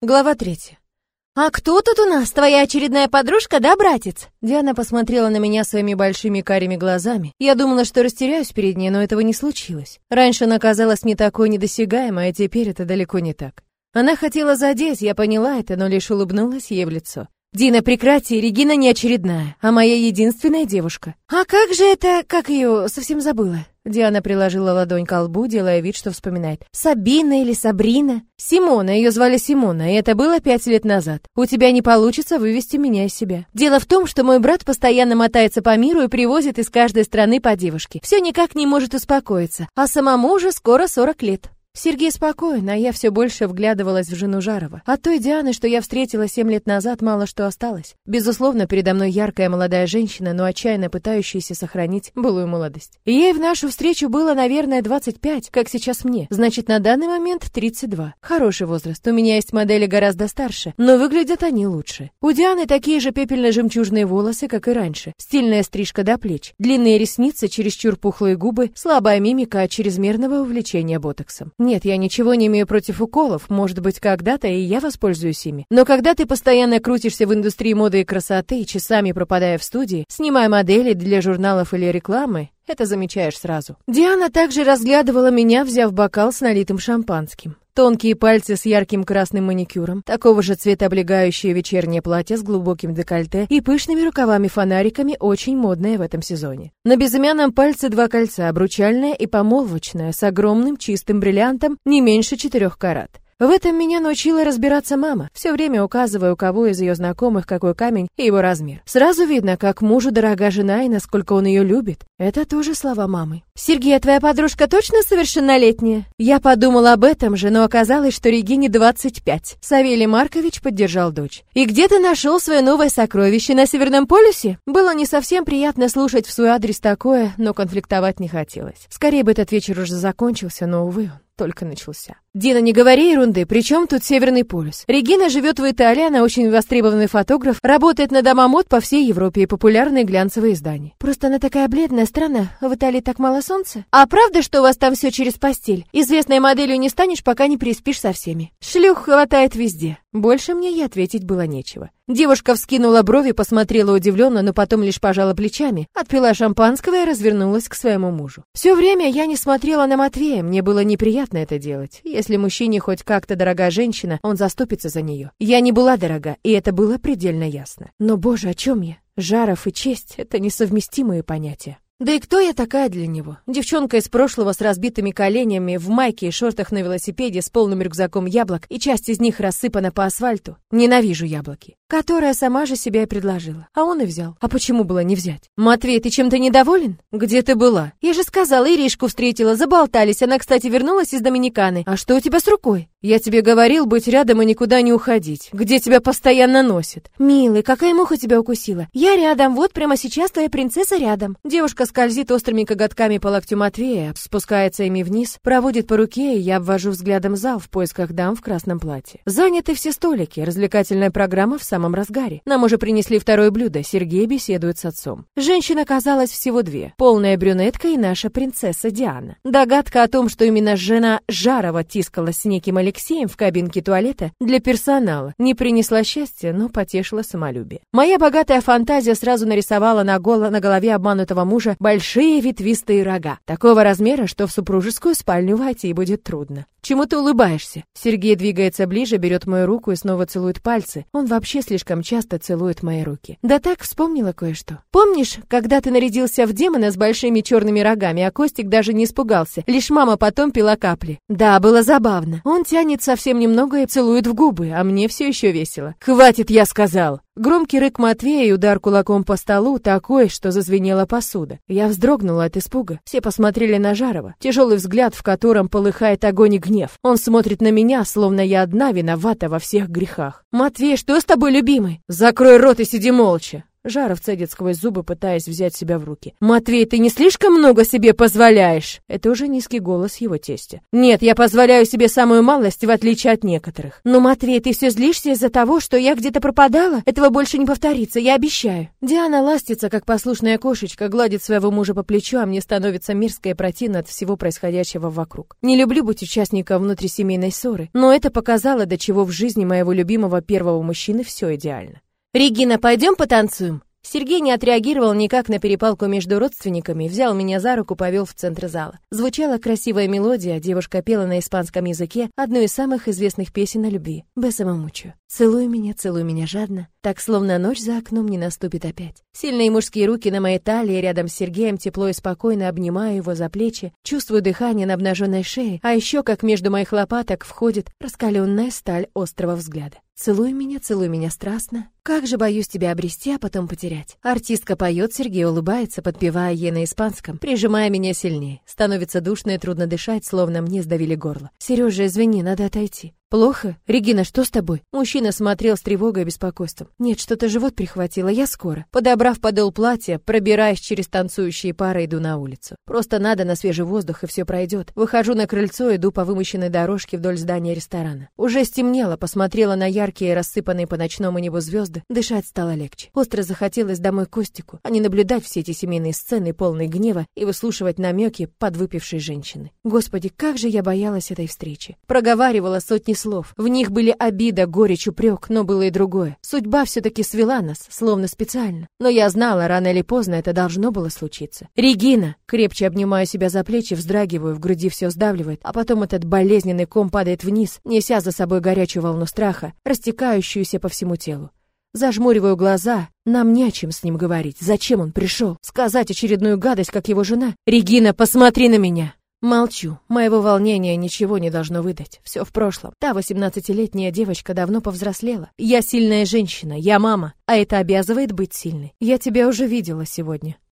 Глава третья. «А кто тут у нас? Твоя очередная подружка, да, братец?» Диана посмотрела на меня своими большими карими глазами. Я думала, что растеряюсь перед ней, но этого не случилось. Раньше она казалась не такой недосягаемой, а теперь это далеко не так. Она хотела задеть, я поняла это, но лишь улыбнулась ей в лицо. «Дина, прекрати, Регина не очередная, а моя единственная девушка». «А как же это, как ее, совсем забыла?» Диана приложила ладонь к лбу, делая вид, что вспоминает. «Сабина или Сабрина?» «Симона, ее звали Симона, и это было пять лет назад. У тебя не получится вывести меня из себя. Дело в том, что мой брат постоянно мотается по миру и привозит из каждой страны по девушке. Все никак не может успокоиться, а самому уже скоро 40 лет». Сергей спокоен, а я все больше вглядывалась в жену Жарова. От той Дианы, что я встретила семь лет назад, мало что осталось. Безусловно, передо мной яркая молодая женщина, но отчаянно пытающаяся сохранить былую молодость. Ей в нашу встречу было, наверное, 25, как сейчас мне. Значит, на данный момент 32. Хороший возраст. У меня есть модели гораздо старше, но выглядят они лучше. У Дианы такие же пепельно-жемчужные волосы, как и раньше. Стильная стрижка до плеч, длинные ресницы, чересчур пухлые губы, слабая мимика от чрезмерного увлечения ботоксом. Нет, я ничего не имею против уколов, может быть, когда-то и я воспользуюсь ими. Но когда ты постоянно крутишься в индустрии моды и красоты, часами пропадая в студии, снимая модели для журналов или рекламы, это замечаешь сразу. Диана также разглядывала меня, взяв бокал с налитым шампанским. Тонкие пальцы с ярким красным маникюром, такого же цвета облегающее вечернее платье с глубоким декольте и пышными рукавами-фонариками, очень модное в этом сезоне. На безымянном пальце два кольца, обручальное и помолвочное, с огромным чистым бриллиантом, не меньше четырех карат. В этом меня научила разбираться мама, все время указывая, у кого из ее знакомых какой камень и его размер. Сразу видно, как мужу дорога жена и насколько он ее любит. Это тоже слова мамы. «Сергей, а твоя подружка точно совершеннолетняя?» Я подумала об этом же, но оказалось, что Регине 25. Савелий Маркович поддержал дочь. «И где ты нашел свое новое сокровище на Северном полюсе?» Было не совсем приятно слушать в свой адрес такое, но конфликтовать не хотелось. Скорее бы этот вечер уже закончился, но, увы, только начался. Дина, не говори ерунды, при чем тут Северный полюс? Регина живет в Италии, она очень востребованный фотограф, работает на дома мод по всей Европе и популярные глянцевые издания. Просто она такая бледная страна, в Италии так мало солнца. А правда, что у вас там все через постель? Известной моделью не станешь, пока не переспишь со всеми. Шлюх хватает везде. Больше мне ей ответить было нечего. Девушка вскинула брови, посмотрела удивленно, но потом лишь пожала плечами, отпила шампанского и развернулась к своему мужу. Все время я не смотрела на Матвея, мне было неприятно это делать. Если мужчине хоть как-то дорога женщина, он заступится за нее. Я не была дорога, и это было предельно ясно. Но, боже, о чем я? Жаров и честь — это несовместимые понятия. Да и кто я такая для него? Девчонка из прошлого с разбитыми коленями, в майке и шортах на велосипеде с полным рюкзаком яблок, и часть из них рассыпана по асфальту. Ненавижу яблоки. Которая сама же себя и предложила. А он и взял. А почему было не взять? Матвей, ты чем-то недоволен? Где ты была? Я же сказала, Иришку встретила, заболтались. Она, кстати, вернулась из Доминиканы. А что у тебя с рукой? Я тебе говорил быть рядом и никуда не уходить. Где тебя постоянно носит? Милый, какая муха тебя укусила? Я рядом, вот прямо сейчас твоя принцесса рядом. Девушка скользит острыми коготками по локтю Матвея, спускается ими вниз, проводит по руке, и я обвожу взглядом зал в поисках дам в красном платье. Заняты все столики, развлекательная программа в самом разгаре. Нам уже принесли второе блюдо, Сергей беседует с отцом. Женщин оказалось всего две, полная брюнетка и наша принцесса Диана. Догадка о том, что именно жена Жарова тискалась с неким Алексеем в кабинке туалета для персонала, не принесла счастья, но потешила самолюбие. Моя богатая фантазия сразу нарисовала на, голо на голове обманутого мужа большие ветвистые рога, такого размера, что в супружескую спальню войти будет трудно. Чему ты улыбаешься? Сергей двигается ближе, берет мою руку и снова целует пальцы. Он вообще слишком часто целует мои руки. Да так, вспомнила кое-что. Помнишь, когда ты нарядился в демона с большими черными рогами, а Костик даже не испугался? Лишь мама потом пила капли. Да, было забавно. Он тянет совсем немного и целует в губы, а мне все еще весело. Хватит, я сказал. Громкий рык Матвея и удар кулаком по столу такой, что зазвенела посуда. Я вздрогнула от испуга. Все посмотрели на Жарова. Тяжелый взгляд, в котором полыхает огонь и гнев. Он смотрит на меня, словно я одна виновата во всех грехах. «Матвей, что с тобой, любимый?» «Закрой рот и сиди молча!» Жаров цедит сквозь зубы, пытаясь взять себя в руки. «Матвей, ты не слишком много себе позволяешь?» Это уже низкий голос его тестя. «Нет, я позволяю себе самую малость, в отличие от некоторых». «Но, Матвей, ты все злишься из-за того, что я где-то пропадала? Этого больше не повторится, я обещаю». Диана ластится, как послушная кошечка, гладит своего мужа по плечу, а мне становится мерзко и противно от всего происходящего вокруг. Не люблю быть участником внутрисемейной ссоры, но это показало, до чего в жизни моего любимого первого мужчины все идеально. «Регина, пойдем потанцуем?» Сергей не отреагировал никак на перепалку между родственниками, взял меня за руку, повел в центр зала. Звучала красивая мелодия, девушка пела на испанском языке одну из самых известных песен о любви «Бесама мучу». «Целуй меня, целуй меня жадно», так словно ночь за окном не наступит опять. Сильные мужские руки на моей талии рядом с Сергеем тепло и спокойно обнимаю его за плечи, чувствую дыхание на обнаженной шее, а еще как между моих лопаток входит раскаленная сталь острого взгляда. Целуй меня, целуй меня страстно. Как же боюсь тебя обрести, а потом потерять. Артистка поет, Сергей улыбается, подпевая ей на испанском, прижимая меня сильнее. Становится душно и трудно дышать, словно мне сдавили горло. Сережа, извини, надо отойти. «Плохо? Регина, что с тобой?» Мужчина смотрел с тревогой и беспокойством. «Нет, что-то живот прихватило, я скоро». Подобрав подол платья, пробираясь через танцующие пары, иду на улицу. Просто надо на свежий воздух, и все пройдет. Выхожу на крыльцо, иду по вымощенной дорожке вдоль здания ресторана. Уже стемнело, посмотрела на яркие, рассыпанные по ночному небу звезды. Дышать стало легче. Остро захотелось домой Костику, а не наблюдать все эти семейные сцены, полные гнева, и выслушивать намеки подвыпившей женщины. Господи, как же я боялась этой встречи. Проговаривала сотни слов. В них были обида, горечь, упрек, но было и другое. Судьба все-таки свела нас, словно специально. Но я знала, рано или поздно это должно было случиться. «Регина!» Крепче обнимаю себя за плечи, вздрагиваю, в груди все сдавливает, а потом этот болезненный ком падает вниз, неся за собой горячую волну страха, растекающуюся по всему телу. Зажмуриваю глаза, нам не о чем с ним говорить. Зачем он пришел? Сказать очередную гадость, как его жена? «Регина, посмотри на меня!» Молчу. Моего волнения ничего не должно выдать. Все в прошлом. Та восемнадцатилетняя девочка давно повзрослела. Я сильная женщина, я мама, а это обязывает быть сильной. Я тебя уже видела сегодня.